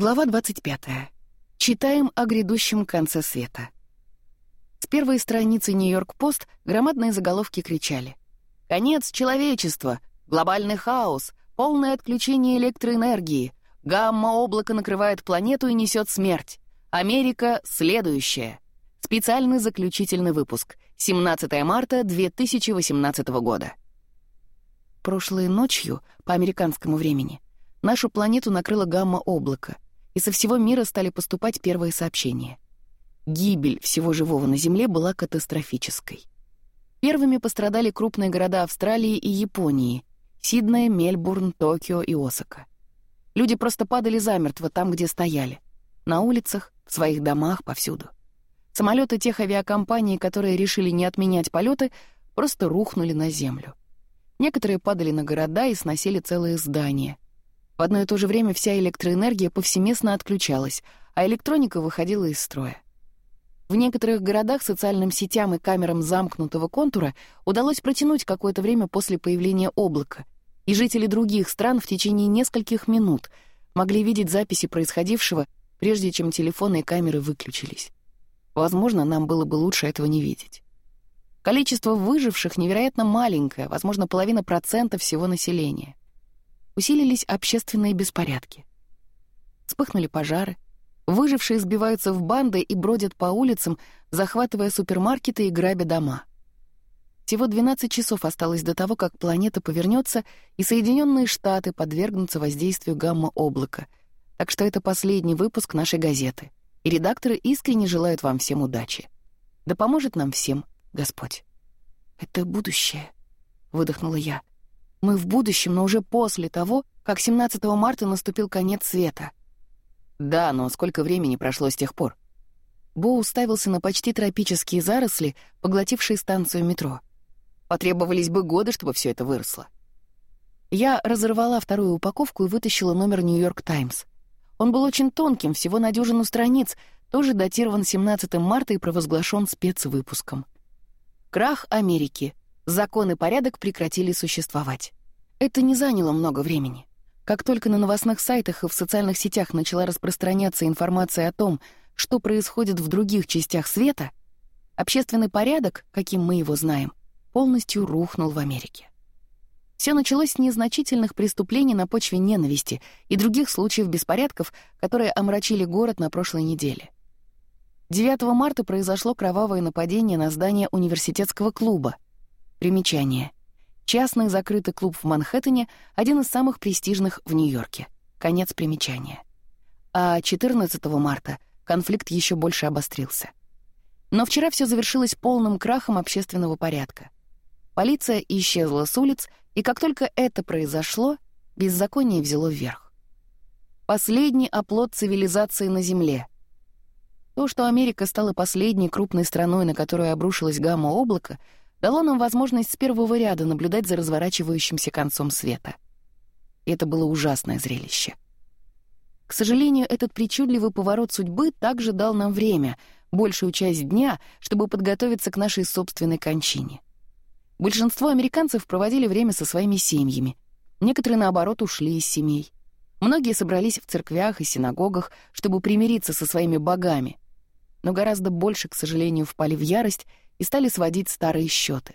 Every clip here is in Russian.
Глава 25. Читаем о грядущем конце света. С первой страницы «Нью-Йорк-Пост» громадные заголовки кричали. «Конец человечества! Глобальный хаос! Полное отключение электроэнергии! Гамма-облако накрывает планету и несет смерть! Америка — следующая!» Специальный заключительный выпуск. 17 марта 2018 года. Прошлой ночью, по американскому времени, нашу планету накрыло гамма-облако — и со всего мира стали поступать первые сообщения. Гибель всего живого на Земле была катастрофической. Первыми пострадали крупные города Австралии и Японии — Сидней, Мельбурн, Токио и Осака. Люди просто падали замертво там, где стояли. На улицах, в своих домах, повсюду. Самолеты тех авиакомпаний, которые решили не отменять полеты, просто рухнули на землю. Некоторые падали на города и сносили целые здания — в одно и то же время вся электроэнергия повсеместно отключалась, а электроника выходила из строя. В некоторых городах социальным сетям и камерам замкнутого контура удалось протянуть какое-то время после появления облака, и жители других стран в течение нескольких минут могли видеть записи происходившего, прежде чем телефоны и камеры выключились. Возможно, нам было бы лучше этого не видеть. Количество выживших невероятно маленькое, возможно, половина процента всего населения усилились общественные беспорядки. Вспыхнули пожары, выжившие сбиваются в банды и бродят по улицам, захватывая супермаркеты и грабя дома. Всего 12 часов осталось до того, как планета повернется и Соединенные Штаты подвергнутся воздействию гамма-облака. Так что это последний выпуск нашей газеты. И редакторы искренне желают вам всем удачи. Да поможет нам всем Господь. «Это будущее», — выдохнула я. Мы в будущем, но уже после того, как 17 марта наступил конец света. Да, но сколько времени прошло с тех пор? Бо уставился на почти тропические заросли, поглотившие станцию метро. Потребовались бы годы, чтобы все это выросло. Я разорвала вторую упаковку и вытащила номер «Нью-Йорк Таймс». Он был очень тонким, всего на дюжину страниц, тоже датирован 17 марта и провозглашен спецвыпуском. «Крах Америки. Законы порядок прекратили существовать. Это не заняло много времени. Как только на новостных сайтах и в социальных сетях начала распространяться информация о том, что происходит в других частях света, общественный порядок, каким мы его знаем, полностью рухнул в Америке. Все началось с незначительных преступлений на почве ненависти и других случаев беспорядков, которые омрачили город на прошлой неделе. 9 марта произошло кровавое нападение на здание университетского клуба — Примечание. Частный закрытый клуб в Манхэттене — один из самых престижных в Нью-Йорке. Конец примечания. А 14 марта конфликт еще больше обострился. Но вчера все завершилось полным крахом общественного порядка. Полиция исчезла с улиц, и как только это произошло, беззаконие взяло вверх. Последний оплот цивилизации на Земле. То, что Америка стала последней крупной страной, на которую обрушилось гамма-облако, дало нам возможность с первого ряда наблюдать за разворачивающимся концом света. Это было ужасное зрелище. К сожалению, этот причудливый поворот судьбы также дал нам время, большую часть дня, чтобы подготовиться к нашей собственной кончине. Большинство американцев проводили время со своими семьями. Некоторые, наоборот, ушли из семей. Многие собрались в церквях и синагогах, чтобы примириться со своими богами. Но гораздо больше, к сожалению, впали в ярость и стали сводить старые счеты.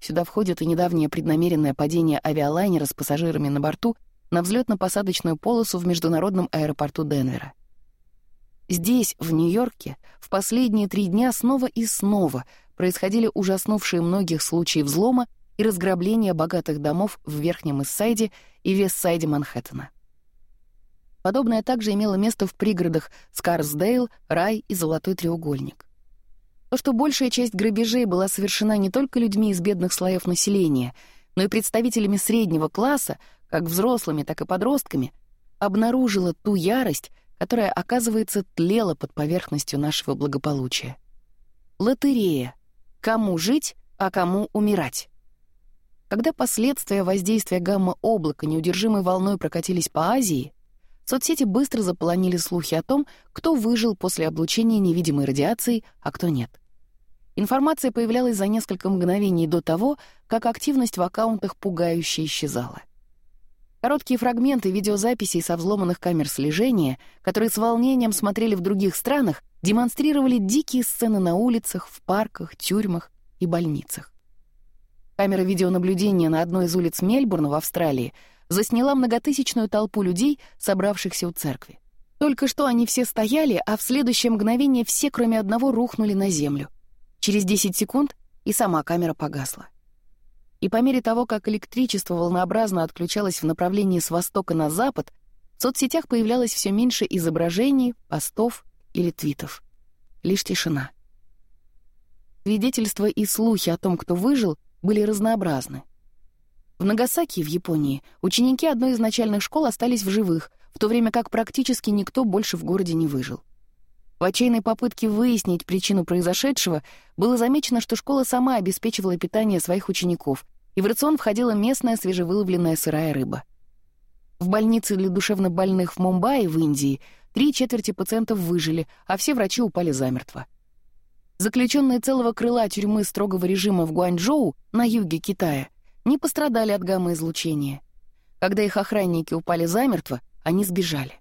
Сюда входит и недавнее преднамеренное падение авиалайнера с пассажирами на борту на взлетно-посадочную полосу в международном аэропорту Денвера. Здесь, в Нью-Йорке, в последние три дня снова и снова происходили ужаснувшие многих случаи взлома и разграбления богатых домов в Верхнем Иссайде и Вестсайде Манхэттена. Подобное также имело место в пригородах Скарсдейл, Рай и Золотой треугольник. То, что большая часть грабежей была совершена не только людьми из бедных слоев населения, но и представителями среднего класса, как взрослыми, так и подростками, обнаружило ту ярость, которая, оказывается, тлела под поверхностью нашего благополучия. Лотерея. Кому жить, а кому умирать. Когда последствия воздействия гамма-облака неудержимой волной прокатились по Азии, Соцсети быстро заполонили слухи о том, кто выжил после облучения невидимой радиации, а кто нет. Информация появлялась за несколько мгновений до того, как активность в аккаунтах пугающе исчезала. Короткие фрагменты видеозаписей со взломанных камер слежения, которые с волнением смотрели в других странах, демонстрировали дикие сцены на улицах, в парках, тюрьмах и больницах. Камера видеонаблюдения на одной из улиц Мельбурна в Австралии — засняла многотысячную толпу людей, собравшихся у церкви. Только что они все стояли, а в следующее мгновение все, кроме одного, рухнули на землю. Через 10 секунд и сама камера погасла. И по мере того, как электричество волнообразно отключалось в направлении с востока на запад, в соцсетях появлялось все меньше изображений, постов или твитов. Лишь тишина. Свидетельства и слухи о том, кто выжил, были разнообразны. В Нагасаки, в Японии, ученики одной из начальных школ остались в живых, в то время как практически никто больше в городе не выжил. В отчаянной попытке выяснить причину произошедшего было замечено, что школа сама обеспечивала питание своих учеников, и в рацион входила местная свежевыловленная сырая рыба. В больнице для душевнобольных в Мумбаи в Индии три четверти пациентов выжили, а все врачи упали замертво. Заключенные целого крыла тюрьмы строгого режима в Гуанчжоу на юге Китая — не пострадали от гамма-излучения. Когда их охранники упали замертво, они сбежали.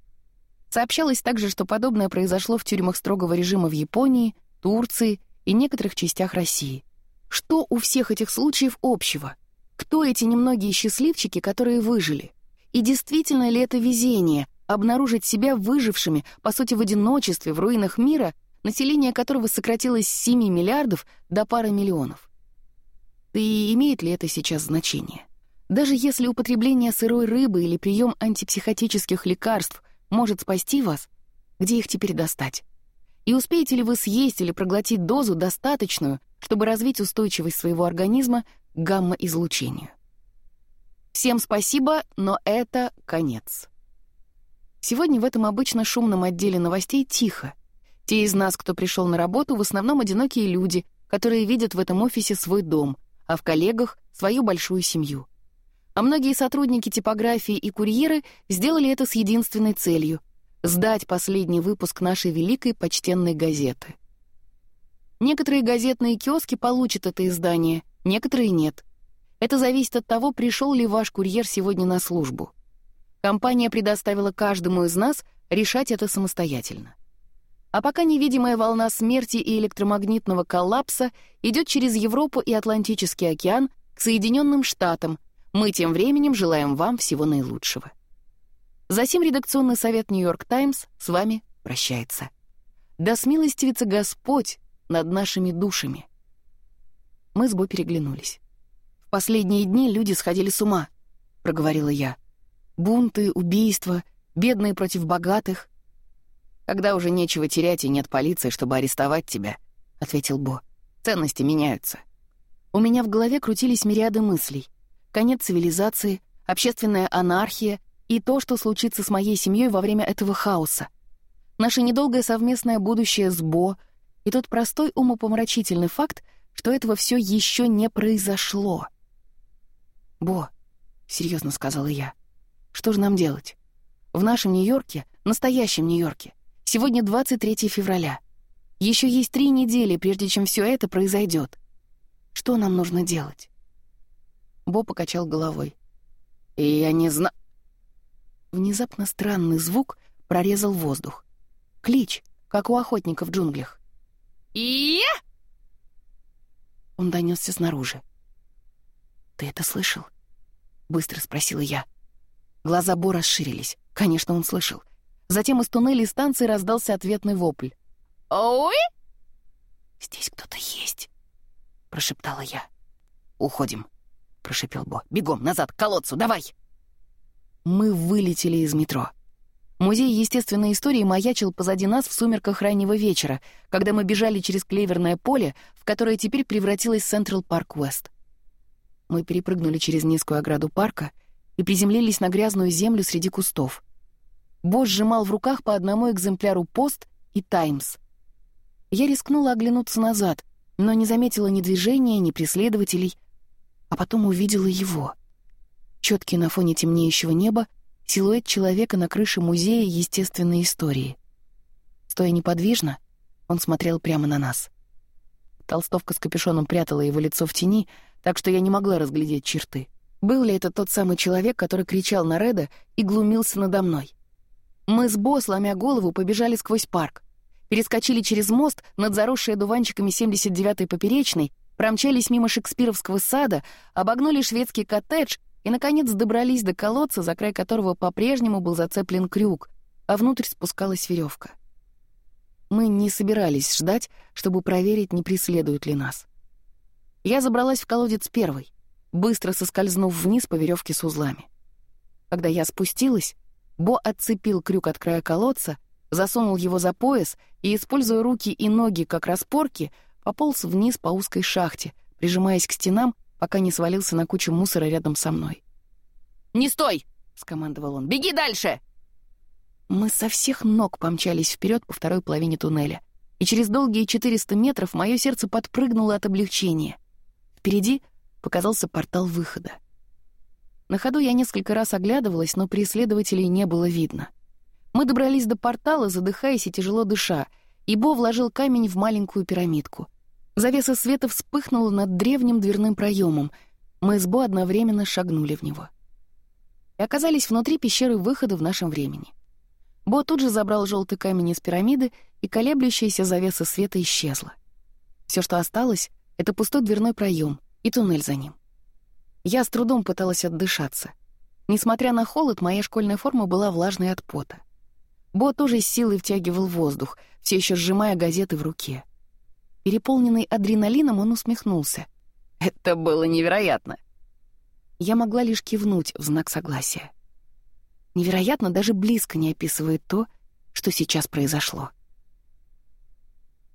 Сообщалось также, что подобное произошло в тюрьмах строгого режима в Японии, Турции и некоторых частях России. Что у всех этих случаев общего? Кто эти немногие счастливчики, которые выжили? И действительно ли это везение — обнаружить себя выжившими, по сути, в одиночестве, в руинах мира, население которого сократилось с 7 миллиардов до пары миллионов? Да и имеет ли это сейчас значение? Даже если употребление сырой рыбы или прием антипсихотических лекарств может спасти вас, где их теперь достать? И успеете ли вы съесть или проглотить дозу, достаточную, чтобы развить устойчивость своего организма к гамма-излучению? Всем спасибо, но это конец. Сегодня в этом обычно шумном отделе новостей тихо. Те из нас, кто пришел на работу, в основном одинокие люди, которые видят в этом офисе свой дом — а в коллегах свою большую семью. А многие сотрудники типографии и курьеры сделали это с единственной целью — сдать последний выпуск нашей великой почтенной газеты. Некоторые газетные киоски получат это издание, некоторые нет. Это зависит от того, пришел ли ваш курьер сегодня на службу. Компания предоставила каждому из нас решать это самостоятельно. А пока невидимая волна смерти и электромагнитного коллапса идет через Европу и Атлантический океан к Соединенным Штатам, мы тем временем желаем вам всего наилучшего. Затем редакционный совет «Нью-Йорк Таймс» с вами прощается. Да смилостивится Господь над нашими душами. Мы с Бо переглянулись. «В последние дни люди сходили с ума», — проговорила я. «Бунты, убийства, бедные против богатых — когда уже нечего терять и нет полиции, чтобы арестовать тебя», — ответил Бо. «Ценности меняются». У меня в голове крутились мириады мыслей. Конец цивилизации, общественная анархия и то, что случится с моей семьей во время этого хаоса. Наше недолгое совместное будущее с Бо и тот простой умопомрачительный факт, что этого все еще не произошло. «Бо», — серьезно сказала я, — «что же нам делать? В нашем Нью-Йорке, настоящем Нью-Йорке, Сегодня 23 февраля. Еще есть три недели, прежде чем все это произойдет. Что нам нужно делать?» Бо покачал головой. я не знаю...» Внезапно странный звук прорезал воздух. Клич, как у охотника в джунглях. и Он донесся снаружи. «Ты это слышал?» — быстро спросила я. Глаза Бо расширились. Конечно, он слышал. Затем из туннелей станции раздался ответный вопль. «Ой!» «Здесь кто-то есть!» — прошептала я. «Уходим!» — прошепел Бо. «Бегом назад, к колодцу, давай!» Мы вылетели из метро. Музей естественной истории маячил позади нас в сумерках раннего вечера, когда мы бежали через клеверное поле, в которое теперь превратилось Централ Парк Уэст. Мы перепрыгнули через низкую ограду парка и приземлились на грязную землю среди кустов — Босс сжимал в руках по одному экземпляру «Пост» и «Таймс». Я рискнула оглянуться назад, но не заметила ни движения, ни преследователей, а потом увидела его. Чёткий на фоне темнеющего неба силуэт человека на крыше музея естественной истории. Стоя неподвижно, он смотрел прямо на нас. Толстовка с капюшоном прятала его лицо в тени, так что я не могла разглядеть черты. Был ли это тот самый человек, который кричал на Реда и глумился надо мной? Мы с Бо, сломя голову, побежали сквозь парк. Перескочили через мост над заросшей дуванчиками 79-й поперечной, промчались мимо шекспировского сада, обогнули шведский коттедж и, наконец, добрались до колодца, за край которого по-прежнему был зацеплен крюк, а внутрь спускалась веревка. Мы не собирались ждать, чтобы проверить, не преследуют ли нас. Я забралась в колодец первой, быстро соскользнув вниз по веревке с узлами. Когда я спустилась, Бо отцепил крюк от края колодца, засунул его за пояс и, используя руки и ноги как распорки, пополз вниз по узкой шахте, прижимаясь к стенам, пока не свалился на кучу мусора рядом со мной. «Не стой!» — скомандовал он. «Беги дальше!» Мы со всех ног помчались вперед по второй половине туннеля, и через долгие 400 метров мое сердце подпрыгнуло от облегчения. Впереди показался портал выхода. На ходу я несколько раз оглядывалась, но преследователей не было видно. Мы добрались до портала, задыхаясь и тяжело дыша, и Бо вложил камень в маленькую пирамидку. Завеса света вспыхнула над древним дверным проемом. Мы с Бо одновременно шагнули в него. И оказались внутри пещеры выхода в нашем времени. Бо тут же забрал желтый камень из пирамиды, и колеблющаяся завеса света исчезла. Все, что осталось, — это пустой дверной проем и туннель за ним. Я с трудом пыталась отдышаться. Несмотря на холод, моя школьная форма была влажной от пота. Бо тоже с силой втягивал воздух, все еще сжимая газеты в руке. Переполненный адреналином, он усмехнулся. «Это было невероятно!» Я могла лишь кивнуть в знак согласия. Невероятно даже близко не описывает то, что сейчас произошло.